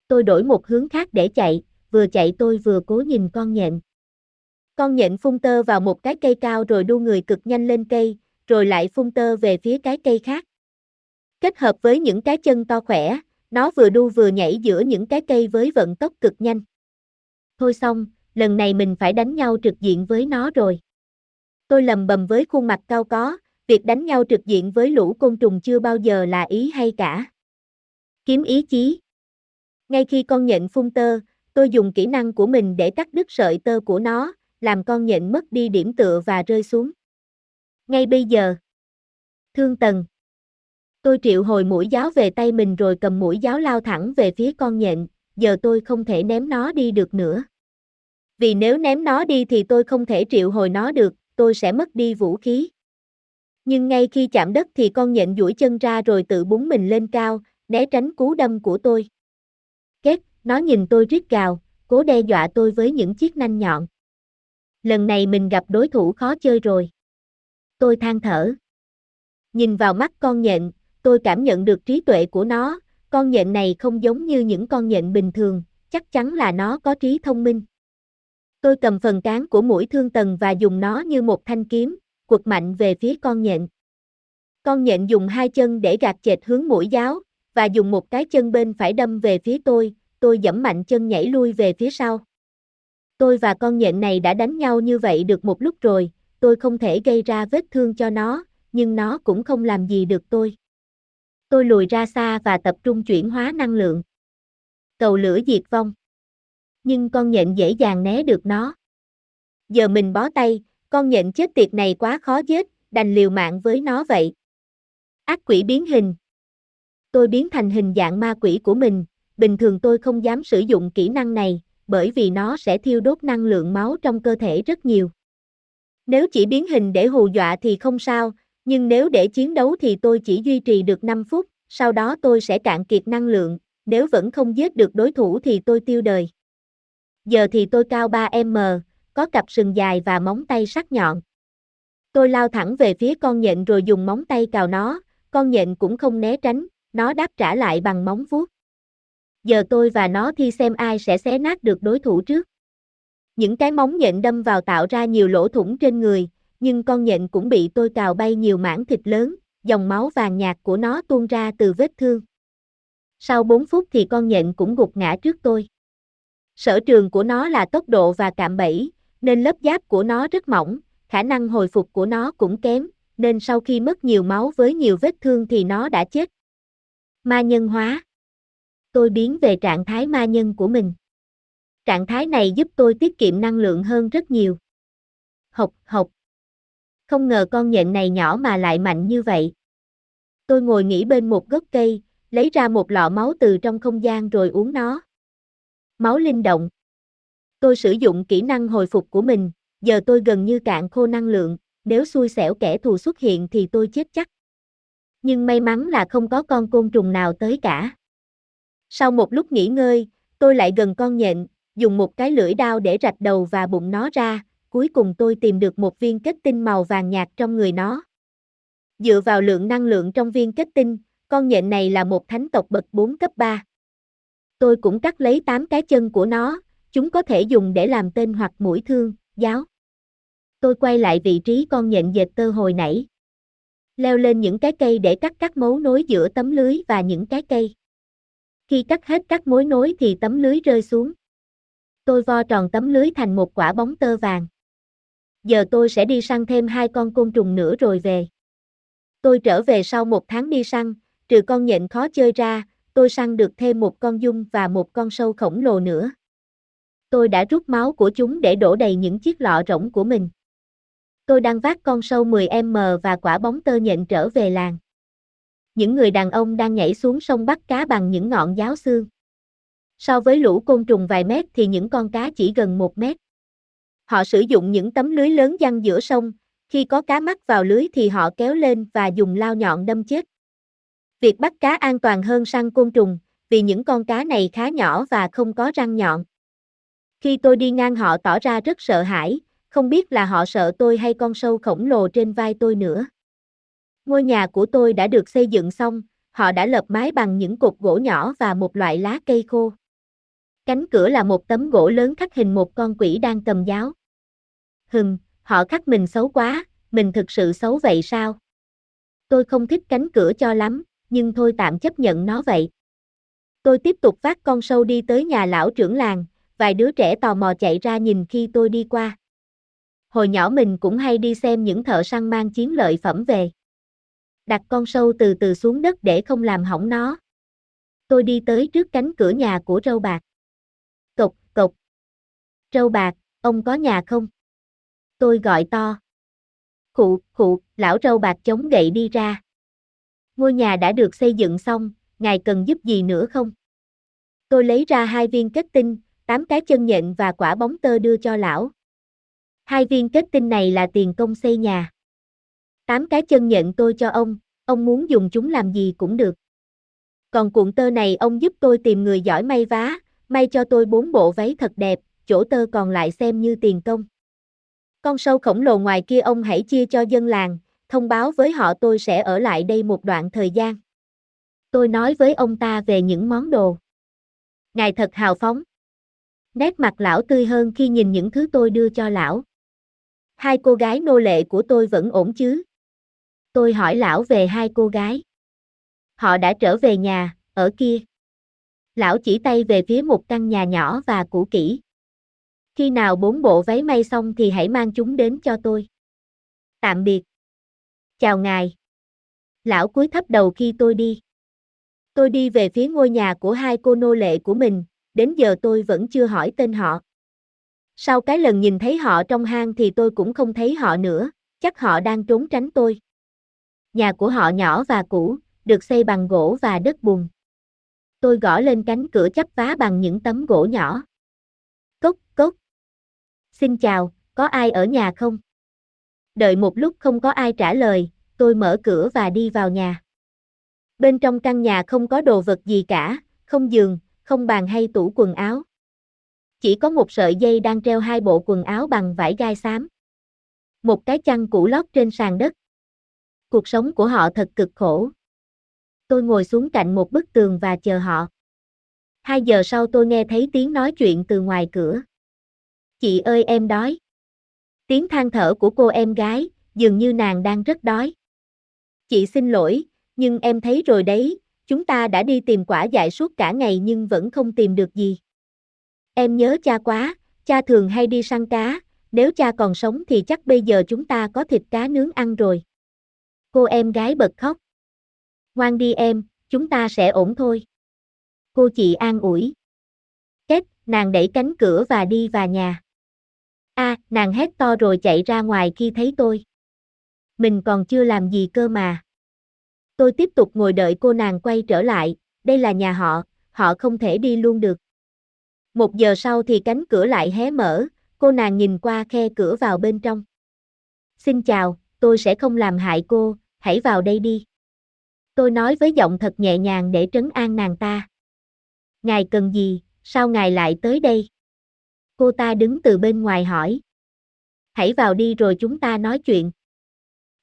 Tôi đổi một hướng khác để chạy, vừa chạy tôi vừa cố nhìn con nhện. Con nhện phun tơ vào một cái cây cao rồi đu người cực nhanh lên cây, rồi lại phun tơ về phía cái cây khác. Kết hợp với những cái chân to khỏe, nó vừa đu vừa nhảy giữa những cái cây với vận tốc cực nhanh. Thôi xong, lần này mình phải đánh nhau trực diện với nó rồi. Tôi lầm bầm với khuôn mặt cao có, việc đánh nhau trực diện với lũ côn trùng chưa bao giờ là ý hay cả. Kiếm ý chí. Ngay khi con nhện phun tơ, tôi dùng kỹ năng của mình để cắt đứt sợi tơ của nó, làm con nhện mất đi điểm tựa và rơi xuống. Ngay bây giờ. Thương Tần. Tôi triệu hồi mũi giáo về tay mình rồi cầm mũi giáo lao thẳng về phía con nhện, giờ tôi không thể ném nó đi được nữa. Vì nếu ném nó đi thì tôi không thể triệu hồi nó được, tôi sẽ mất đi vũ khí. Nhưng ngay khi chạm đất thì con nhện duỗi chân ra rồi tự búng mình lên cao, né tránh cú đâm của tôi. Két, nó nhìn tôi rít gào, cố đe dọa tôi với những chiếc nanh nhọn. Lần này mình gặp đối thủ khó chơi rồi. Tôi than thở. Nhìn vào mắt con nhện, tôi cảm nhận được trí tuệ của nó, con nhện này không giống như những con nhện bình thường, chắc chắn là nó có trí thông minh. Tôi cầm phần cán của mũi thương tần và dùng nó như một thanh kiếm, quật mạnh về phía con nhện. Con nhện dùng hai chân để gạt chệch hướng mũi giáo, và dùng một cái chân bên phải đâm về phía tôi, tôi dẫm mạnh chân nhảy lui về phía sau. Tôi và con nhện này đã đánh nhau như vậy được một lúc rồi, tôi không thể gây ra vết thương cho nó, nhưng nó cũng không làm gì được tôi. Tôi lùi ra xa và tập trung chuyển hóa năng lượng. Cầu lửa diệt vong. Nhưng con nhện dễ dàng né được nó. Giờ mình bó tay, con nhện chết tiệt này quá khó giết, đành liều mạng với nó vậy. Ác quỷ biến hình. Tôi biến thành hình dạng ma quỷ của mình, bình thường tôi không dám sử dụng kỹ năng này, bởi vì nó sẽ thiêu đốt năng lượng máu trong cơ thể rất nhiều. Nếu chỉ biến hình để hù dọa thì không sao, nhưng nếu để chiến đấu thì tôi chỉ duy trì được 5 phút, sau đó tôi sẽ cạn kiệt năng lượng, nếu vẫn không giết được đối thủ thì tôi tiêu đời. Giờ thì tôi cao 3m, có cặp sừng dài và móng tay sắc nhọn. Tôi lao thẳng về phía con nhện rồi dùng móng tay cào nó, con nhện cũng không né tránh, nó đáp trả lại bằng móng vuốt. Giờ tôi và nó thi xem ai sẽ xé nát được đối thủ trước. Những cái móng nhện đâm vào tạo ra nhiều lỗ thủng trên người, nhưng con nhện cũng bị tôi cào bay nhiều mảng thịt lớn, dòng máu vàng nhạt của nó tuôn ra từ vết thương. Sau 4 phút thì con nhện cũng gục ngã trước tôi. Sở trường của nó là tốc độ và cạm bẫy, nên lớp giáp của nó rất mỏng, khả năng hồi phục của nó cũng kém, nên sau khi mất nhiều máu với nhiều vết thương thì nó đã chết. Ma nhân hóa Tôi biến về trạng thái ma nhân của mình. Trạng thái này giúp tôi tiết kiệm năng lượng hơn rất nhiều. Học, học. Không ngờ con nhện này nhỏ mà lại mạnh như vậy. Tôi ngồi nghỉ bên một gốc cây, lấy ra một lọ máu từ trong không gian rồi uống nó. Máu linh động. Tôi sử dụng kỹ năng hồi phục của mình, giờ tôi gần như cạn khô năng lượng, nếu xui xẻo kẻ thù xuất hiện thì tôi chết chắc. Nhưng may mắn là không có con côn trùng nào tới cả. Sau một lúc nghỉ ngơi, tôi lại gần con nhện, dùng một cái lưỡi đao để rạch đầu và bụng nó ra, cuối cùng tôi tìm được một viên kết tinh màu vàng nhạt trong người nó. Dựa vào lượng năng lượng trong viên kết tinh, con nhện này là một thánh tộc bậc 4 cấp 3. Tôi cũng cắt lấy 8 cái chân của nó, chúng có thể dùng để làm tên hoặc mũi thương, giáo. Tôi quay lại vị trí con nhện dệt tơ hồi nãy. Leo lên những cái cây để cắt các mấu nối giữa tấm lưới và những cái cây. Khi cắt hết các mối nối thì tấm lưới rơi xuống. Tôi vo tròn tấm lưới thành một quả bóng tơ vàng. Giờ tôi sẽ đi săn thêm hai con côn trùng nữa rồi về. Tôi trở về sau một tháng đi săn, trừ con nhện khó chơi ra, tôi săn được thêm một con dung và một con sâu khổng lồ nữa. Tôi đã rút máu của chúng để đổ đầy những chiếc lọ rỗng của mình. Tôi đang vác con sâu 10m và quả bóng tơ nhện trở về làng. Những người đàn ông đang nhảy xuống sông bắt cá bằng những ngọn giáo xương. So với lũ côn trùng vài mét thì những con cá chỉ gần một mét. Họ sử dụng những tấm lưới lớn giăng giữa sông, khi có cá mắc vào lưới thì họ kéo lên và dùng lao nhọn đâm chết. Việc bắt cá an toàn hơn săn côn trùng, vì những con cá này khá nhỏ và không có răng nhọn. Khi tôi đi ngang họ tỏ ra rất sợ hãi, không biết là họ sợ tôi hay con sâu khổng lồ trên vai tôi nữa. Ngôi nhà của tôi đã được xây dựng xong, họ đã lợp mái bằng những cột gỗ nhỏ và một loại lá cây khô. Cánh cửa là một tấm gỗ lớn khắc hình một con quỷ đang cầm giáo. Hừm, họ khắc mình xấu quá, mình thực sự xấu vậy sao? Tôi không thích cánh cửa cho lắm, nhưng thôi tạm chấp nhận nó vậy. Tôi tiếp tục vác con sâu đi tới nhà lão trưởng làng, vài đứa trẻ tò mò chạy ra nhìn khi tôi đi qua. Hồi nhỏ mình cũng hay đi xem những thợ săn mang chiến lợi phẩm về. Đặt con sâu từ từ xuống đất để không làm hỏng nó. Tôi đi tới trước cánh cửa nhà của râu bạc. Cộc, cộc. Râu bạc, ông có nhà không? Tôi gọi to. Khụ, khụ, lão râu bạc chống gậy đi ra. Ngôi nhà đã được xây dựng xong, ngài cần giúp gì nữa không? Tôi lấy ra hai viên kết tinh, tám cái chân nhện và quả bóng tơ đưa cho lão. Hai viên kết tinh này là tiền công xây nhà. Tám cái chân nhện tôi cho ông, ông muốn dùng chúng làm gì cũng được. Còn cuộn tơ này ông giúp tôi tìm người giỏi may vá, may cho tôi bốn bộ váy thật đẹp, chỗ tơ còn lại xem như tiền công. Con sâu khổng lồ ngoài kia ông hãy chia cho dân làng, thông báo với họ tôi sẽ ở lại đây một đoạn thời gian. Tôi nói với ông ta về những món đồ. Ngài thật hào phóng. Nét mặt lão tươi hơn khi nhìn những thứ tôi đưa cho lão. Hai cô gái nô lệ của tôi vẫn ổn chứ? Tôi hỏi lão về hai cô gái. Họ đã trở về nhà, ở kia. Lão chỉ tay về phía một căn nhà nhỏ và cũ kỹ. Khi nào bốn bộ váy may xong thì hãy mang chúng đến cho tôi. Tạm biệt. Chào ngài. Lão cúi thấp đầu khi tôi đi. Tôi đi về phía ngôi nhà của hai cô nô lệ của mình, đến giờ tôi vẫn chưa hỏi tên họ. Sau cái lần nhìn thấy họ trong hang thì tôi cũng không thấy họ nữa, chắc họ đang trốn tránh tôi. Nhà của họ nhỏ và cũ, được xây bằng gỗ và đất bùn. Tôi gõ lên cánh cửa chắp vá bằng những tấm gỗ nhỏ. Xin chào, có ai ở nhà không? Đợi một lúc không có ai trả lời, tôi mở cửa và đi vào nhà. Bên trong căn nhà không có đồ vật gì cả, không giường, không bàn hay tủ quần áo. Chỉ có một sợi dây đang treo hai bộ quần áo bằng vải gai xám. Một cái chăn cũ lót trên sàn đất. Cuộc sống của họ thật cực khổ. Tôi ngồi xuống cạnh một bức tường và chờ họ. Hai giờ sau tôi nghe thấy tiếng nói chuyện từ ngoài cửa. Chị ơi em đói. Tiếng than thở của cô em gái, dường như nàng đang rất đói. Chị xin lỗi, nhưng em thấy rồi đấy, chúng ta đã đi tìm quả dại suốt cả ngày nhưng vẫn không tìm được gì. Em nhớ cha quá, cha thường hay đi săn cá, nếu cha còn sống thì chắc bây giờ chúng ta có thịt cá nướng ăn rồi. Cô em gái bật khóc. Ngoan đi em, chúng ta sẽ ổn thôi. Cô chị an ủi. Kết, nàng đẩy cánh cửa và đi vào nhà. A, nàng hét to rồi chạy ra ngoài khi thấy tôi. Mình còn chưa làm gì cơ mà. Tôi tiếp tục ngồi đợi cô nàng quay trở lại, đây là nhà họ, họ không thể đi luôn được. Một giờ sau thì cánh cửa lại hé mở, cô nàng nhìn qua khe cửa vào bên trong. Xin chào, tôi sẽ không làm hại cô, hãy vào đây đi. Tôi nói với giọng thật nhẹ nhàng để trấn an nàng ta. Ngài cần gì, sao ngài lại tới đây? Cô ta đứng từ bên ngoài hỏi. Hãy vào đi rồi chúng ta nói chuyện.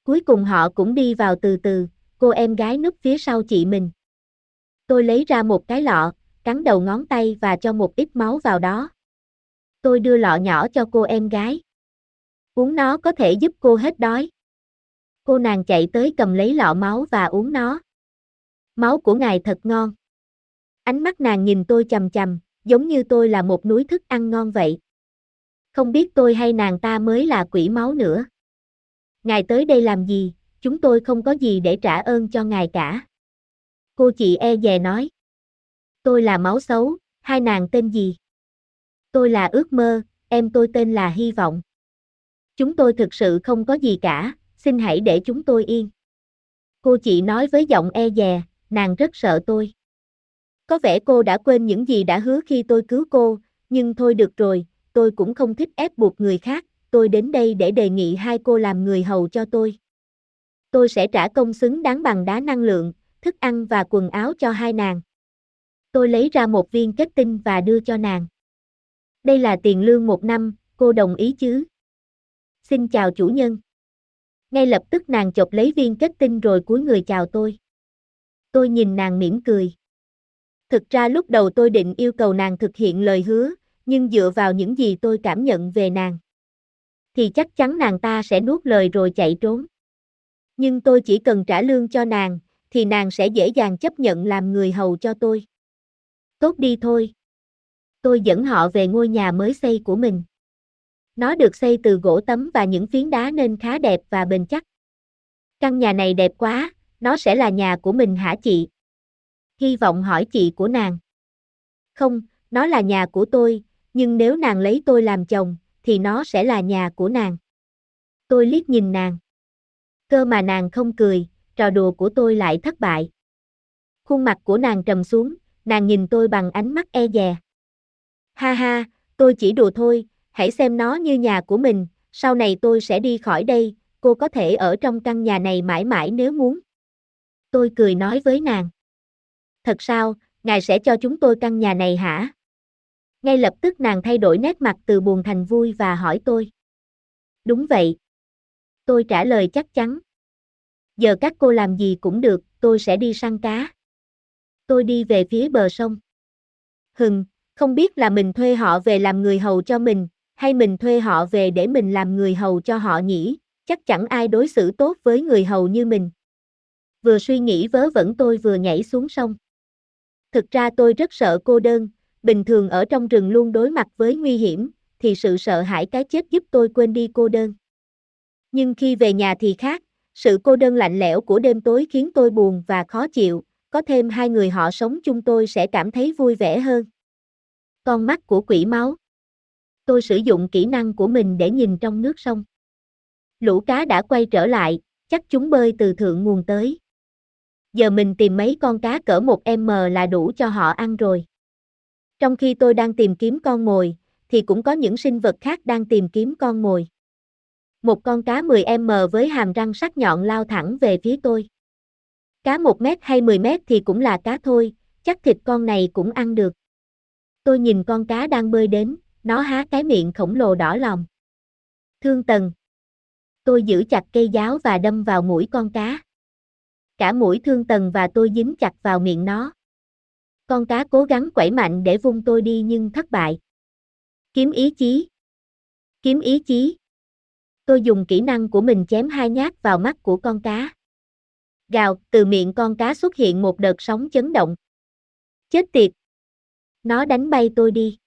Cuối cùng họ cũng đi vào từ từ, cô em gái núp phía sau chị mình. Tôi lấy ra một cái lọ, cắn đầu ngón tay và cho một ít máu vào đó. Tôi đưa lọ nhỏ cho cô em gái. Uống nó có thể giúp cô hết đói. Cô nàng chạy tới cầm lấy lọ máu và uống nó. Máu của ngài thật ngon. Ánh mắt nàng nhìn tôi chầm chầm, giống như tôi là một núi thức ăn ngon vậy. Không biết tôi hay nàng ta mới là quỷ máu nữa. Ngài tới đây làm gì, chúng tôi không có gì để trả ơn cho ngài cả. Cô chị e dè nói. Tôi là máu xấu, hai nàng tên gì? Tôi là ước mơ, em tôi tên là hy vọng. Chúng tôi thực sự không có gì cả, xin hãy để chúng tôi yên. Cô chị nói với giọng e dè, nàng rất sợ tôi. Có vẻ cô đã quên những gì đã hứa khi tôi cứu cô, nhưng thôi được rồi, tôi cũng không thích ép buộc người khác, tôi đến đây để đề nghị hai cô làm người hầu cho tôi. Tôi sẽ trả công xứng đáng bằng đá năng lượng, thức ăn và quần áo cho hai nàng. Tôi lấy ra một viên kết tinh và đưa cho nàng. Đây là tiền lương một năm, cô đồng ý chứ? Xin chào chủ nhân. Ngay lập tức nàng chộp lấy viên kết tinh rồi cúi người chào tôi. Tôi nhìn nàng mỉm cười. Thực ra lúc đầu tôi định yêu cầu nàng thực hiện lời hứa, nhưng dựa vào những gì tôi cảm nhận về nàng, thì chắc chắn nàng ta sẽ nuốt lời rồi chạy trốn. Nhưng tôi chỉ cần trả lương cho nàng, thì nàng sẽ dễ dàng chấp nhận làm người hầu cho tôi. Tốt đi thôi. Tôi dẫn họ về ngôi nhà mới xây của mình. Nó được xây từ gỗ tấm và những phiến đá nên khá đẹp và bền chắc. Căn nhà này đẹp quá, nó sẽ là nhà của mình hả chị? Hy vọng hỏi chị của nàng. Không, nó là nhà của tôi, nhưng nếu nàng lấy tôi làm chồng, thì nó sẽ là nhà của nàng. Tôi liếc nhìn nàng. Cơ mà nàng không cười, trò đùa của tôi lại thất bại. Khuôn mặt của nàng trầm xuống, nàng nhìn tôi bằng ánh mắt e dè. Ha ha, tôi chỉ đùa thôi, hãy xem nó như nhà của mình, sau này tôi sẽ đi khỏi đây, cô có thể ở trong căn nhà này mãi mãi nếu muốn. Tôi cười nói với nàng. Thật sao, ngài sẽ cho chúng tôi căn nhà này hả? Ngay lập tức nàng thay đổi nét mặt từ buồn thành vui và hỏi tôi. Đúng vậy. Tôi trả lời chắc chắn. Giờ các cô làm gì cũng được, tôi sẽ đi săn cá. Tôi đi về phía bờ sông. Hừng, không biết là mình thuê họ về làm người hầu cho mình, hay mình thuê họ về để mình làm người hầu cho họ nhỉ, chắc chẳng ai đối xử tốt với người hầu như mình. Vừa suy nghĩ vớ vẩn tôi vừa nhảy xuống sông. Thực ra tôi rất sợ cô đơn, bình thường ở trong rừng luôn đối mặt với nguy hiểm, thì sự sợ hãi cái chết giúp tôi quên đi cô đơn. Nhưng khi về nhà thì khác, sự cô đơn lạnh lẽo của đêm tối khiến tôi buồn và khó chịu, có thêm hai người họ sống chung tôi sẽ cảm thấy vui vẻ hơn. Con mắt của quỷ máu Tôi sử dụng kỹ năng của mình để nhìn trong nước sông. Lũ cá đã quay trở lại, chắc chúng bơi từ thượng nguồn tới. Giờ mình tìm mấy con cá cỡ một m là đủ cho họ ăn rồi. Trong khi tôi đang tìm kiếm con mồi, thì cũng có những sinh vật khác đang tìm kiếm con mồi. Một con cá 10m với hàm răng sắc nhọn lao thẳng về phía tôi. Cá 1 mét hay 10 mét thì cũng là cá thôi, chắc thịt con này cũng ăn được. Tôi nhìn con cá đang bơi đến, nó há cái miệng khổng lồ đỏ lòm. Thương tần. Tôi giữ chặt cây giáo và đâm vào mũi con cá. Cả mũi thương tần và tôi dính chặt vào miệng nó. Con cá cố gắng quẩy mạnh để vung tôi đi nhưng thất bại. Kiếm ý chí. Kiếm ý chí. Tôi dùng kỹ năng của mình chém hai nhát vào mắt của con cá. Gào, từ miệng con cá xuất hiện một đợt sóng chấn động. Chết tiệt. Nó đánh bay tôi đi.